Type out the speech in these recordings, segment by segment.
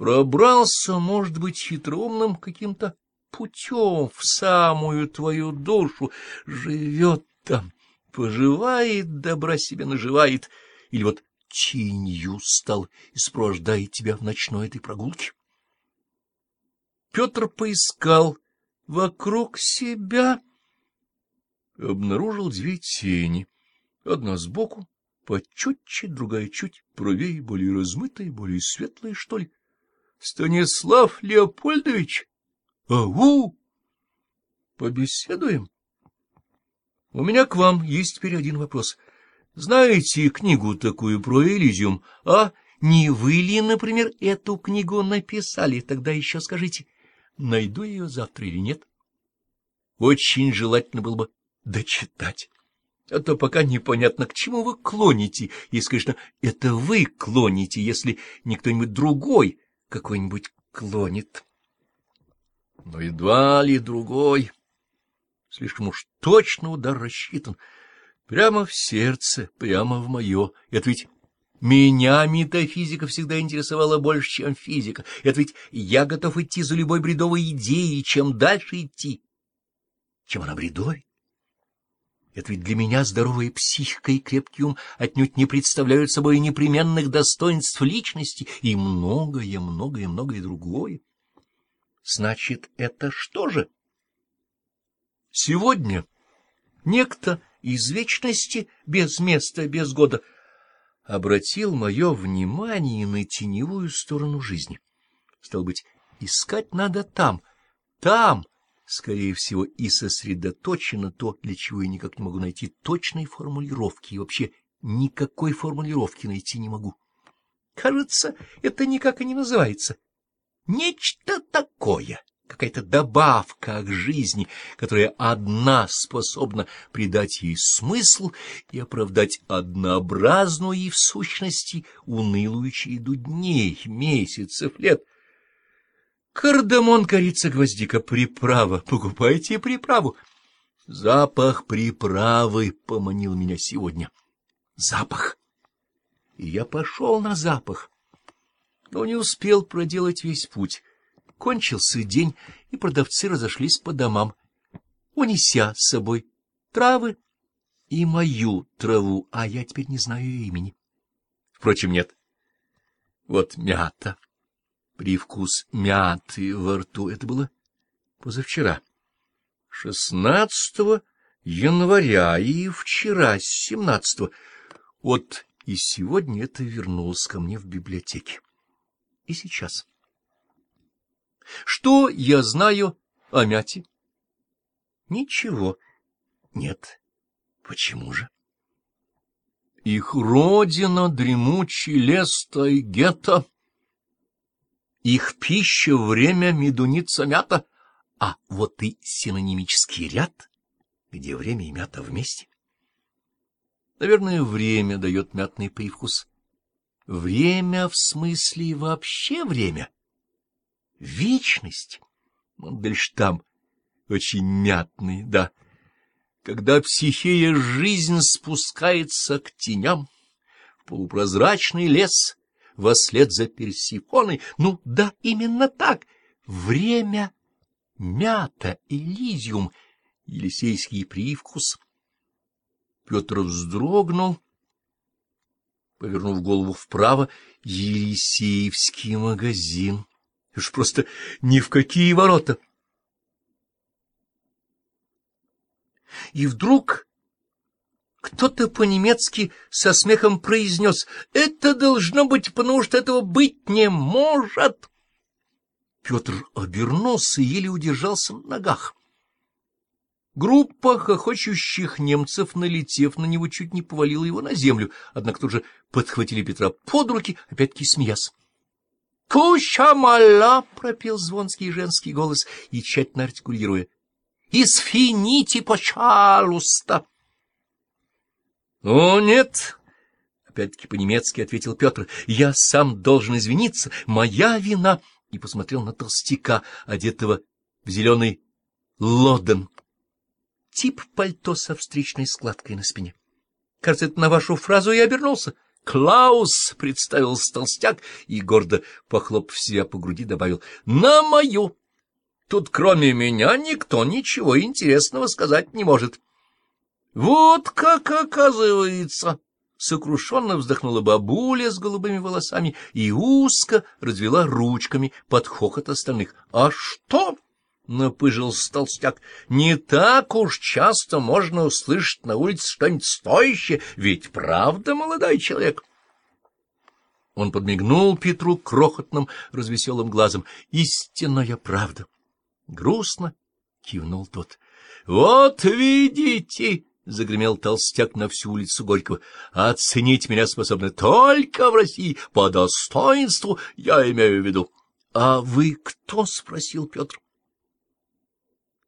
пробрался, может быть, хитроумным каким-то путем в самую твою душу, живет там, поживает, добра себе наживает, или вот тенью стал и сопровождает тебя в ночной этой прогулке. Петр поискал вокруг себя, обнаружил две тени, одна сбоку, почетче, другая чуть правее, более размытая, более светлая, что ли. Станислав Леопольдович, ау! Побеседуем? У меня к вам есть теперь один вопрос. Знаете книгу такую про Элизиум, а? Не вы ли, например, эту книгу написали? Тогда еще скажите, найду ее завтра или нет? Очень желательно было бы дочитать. А то пока непонятно, к чему вы клоните, если, конечно, это вы клоните, если не кто-нибудь другой какой-нибудь клонит. Но едва ли другой. Слишком уж точно удар рассчитан. Прямо в сердце, прямо в мое. Это ведь меня метафизика всегда интересовала больше, чем физика. Это ведь я готов идти за любой бредовой идеей, чем дальше идти, чем она бредовой. Это ведь для меня здоровая психика и крепкий ум отнюдь не представляют собой непременных достоинств личности и многое, многое, многое другое. Значит, это что же? Сегодня некто из вечности, без места, без года, обратил мое внимание на теневую сторону жизни. Стал быть, искать надо там, там, скорее всего, и сосредоточено то, для чего я никак не могу найти точной формулировки, и вообще никакой формулировки найти не могу. Кажется, это никак и не называется. Нечто такое, какая-то добавка к жизни, которая одна способна придать ей смысл и оправдать однообразную и, в сущности, унылую череду дней, месяцев, лет — Кардамон, корица, гвоздика, приправа. Покупайте приправу. Запах приправы поманил меня сегодня. Запах. И я пошел на запах. Но не успел проделать весь путь. Кончился день, и продавцы разошлись по домам, унеся с собой травы и мою траву, а я теперь не знаю имени. Впрочем, нет. Вот мята привкус мяты во рту. Это было позавчера, 16 января, и вчера, 17 -го. Вот и сегодня это вернулось ко мне в библиотеке. И сейчас. Что я знаю о мяте? Ничего. Нет. Почему же? Их родина — дремучий лес Тайгета — их пища — время медуница мята, а вот и синонимический ряд, где время и мята вместе. Наверное, время дает мятный привкус. Время в смысле вообще время. Вечность. Мандельштам очень мятный, да. Когда психея жизнь спускается к теням, в полупрозрачный лес — вослед за Персифоной. Ну да, именно так. Время мята, Элизиум, Елисейский привкус. Петр вздрогнул, повернув голову вправо, Елисеевский магазин. Уж просто ни в какие ворота. И вдруг кто-то по-немецки со смехом произнес «Это должно быть, потому что этого быть не может!» Петр обернулся и еле удержался на ногах. Группа хохочущих немцев, налетев на него, чуть не повалила его на землю, однако тут же подхватили Петра под руки, опять-таки смеясь. «Кущамала!» — пропел звонкий женский голос и тщательно артикулируя. «Исфините, пожалуйста!» — О, нет! — опять-таки по-немецки ответил Петр. — Я сам должен извиниться. Моя вина! И посмотрел на толстяка, одетого в зеленый лоден. Тип пальто со встречной складкой на спине. Кажется, это на вашу фразу и обернулся. Клаус, — представился толстяк и, гордо похлопав себя по груди, добавил, — на мою. Тут кроме меня никто ничего интересного сказать не может. — Вот как оказывается! — сокрушенно вздохнула бабуля с голубыми волосами и узко развела ручками под хохот остальных. — А что? — напыжился толстяк. — Не так уж часто можно услышать на улице что-нибудь стоящее, ведь правда, молодой человек? Он подмигнул Петру крохотным развеселым глазом. — Истинная правда! — Грустно кивнул тот. — Вот видите! — загремел толстяк на всю улицу Горького. — Оценить меня способны только в России, по достоинству, я имею в виду. — А вы кто? — спросил Петр.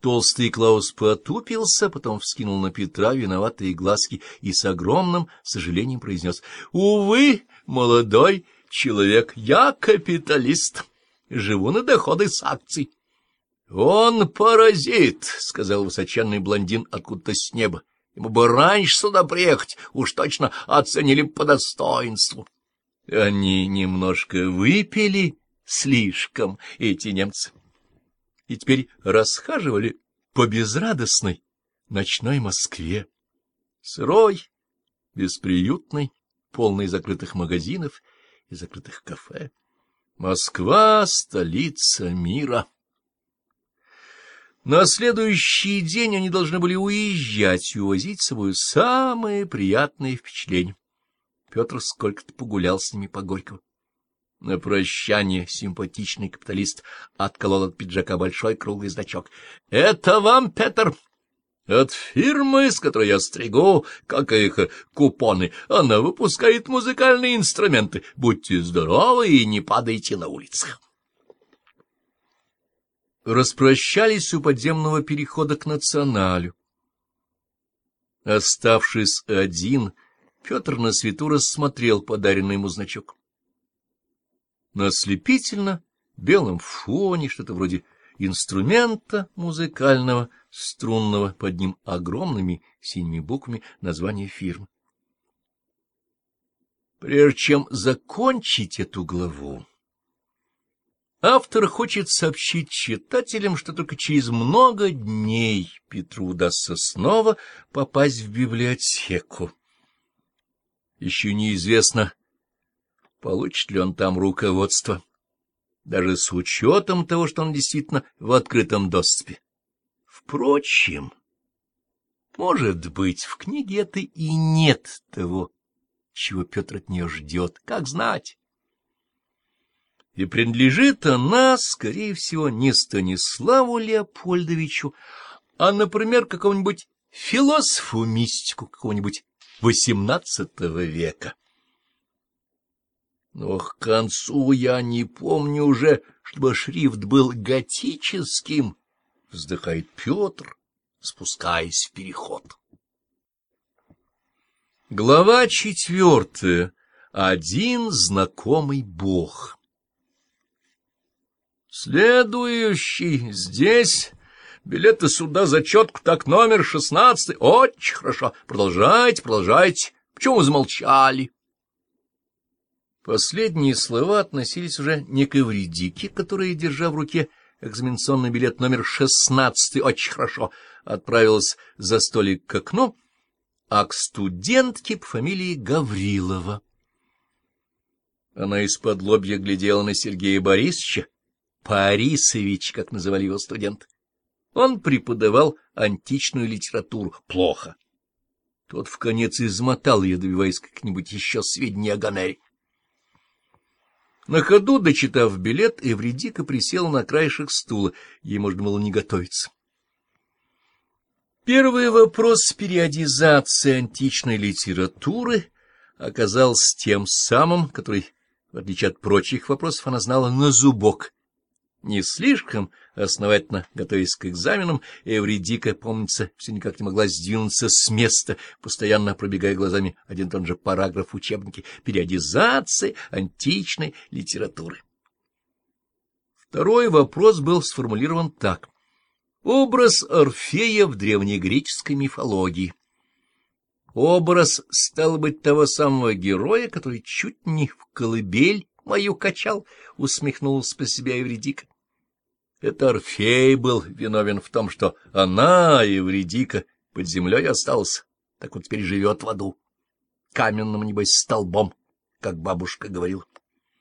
Толстый Клаус потупился, потом вскинул на Петра виноватые глазки и с огромным сожалением произнес. — Увы, молодой человек, я капиталист, живу на доходы с акций. — Он паразит, — сказал высоченный блондин откуда-то с неба. Ему бы раньше сюда приехать, уж точно оценили по достоинству. Они немножко выпили слишком, эти немцы, и теперь расхаживали по безрадостной ночной Москве, сырой, бесприютной, полной закрытых магазинов и закрытых кафе. Москва — столица мира. На следующий день они должны были уезжать и увозить с собой самые приятные впечатления. Петр сколько-то погулял с ними по Горького. На прощание симпатичный капиталист отколол от пиджака большой круглый значок. — Это вам, Петр! От фирмы, с которой я стригу, как их купоны, она выпускает музыкальные инструменты. Будьте здоровы и не падайте на улицах распрощались у подземного перехода к националю. Оставшись один, Петр на свету рассмотрел подаренный ему значок. На ослепительно белом фоне что-то вроде инструмента музыкального, струнного, под ним огромными синими буквами название фирмы. Прежде чем закончить эту главу, Автор хочет сообщить читателям, что только через много дней Петру удастся снова попасть в библиотеку. Еще неизвестно, получит ли он там руководство, даже с учетом того, что он действительно в открытом доступе. Впрочем, может быть, в книге этой и нет того, чего Петр от нее ждет, как знать и принадлежит она, скорее всего, не Станиславу Леопольдовичу, а, например, какому-нибудь философу-мистику какого-нибудь XVIII века. Но к концу я не помню уже, чтобы шрифт был готическим, — вздыхает Петр, спускаясь в переход. Глава четвертая. Один знакомый бог. Следующий здесь. Билеты сюда, зачетку, так номер шестнадцатый. Очень хорошо. Продолжайте, продолжайте. Почему замолчали? Последние слова относились уже не к Эвредике, которая, держа в руке экзаменационный билет номер шестнадцатый, очень хорошо, отправилась за столик к окну, а к студентке по фамилии Гаврилова. Она из-под лобья глядела на Сергея Борисовича, Парисович, как называли его студенты. Он преподавал античную литературу плохо. Тот в конец измотал ее, добиваясь как-нибудь еще сведений о Гомере. На ходу, дочитав билет, Эвредика присела на краешек стула. Ей можно было не готовиться. Первый вопрос периодизации античной литературы оказался тем самым, который, в отличие от прочих вопросов, она знала на зубок не слишком основательно готовясь к экзаменам, Эвридика, помнится, все никак не могла сдвинуться с места, постоянно пробегая глазами один тот же параграф учебники периодизации античной литературы. Второй вопрос был сформулирован так. Образ Орфея в древнегреческой мифологии. Образ, стал быть, того самого героя, который чуть не в колыбель мою качал, — усмехнулся по себя Евредика. Это Орфей был виновен в том, что она, Евредика, под землей осталась, так вот теперь живет в аду. Каменным, небось, столбом, как бабушка говорила.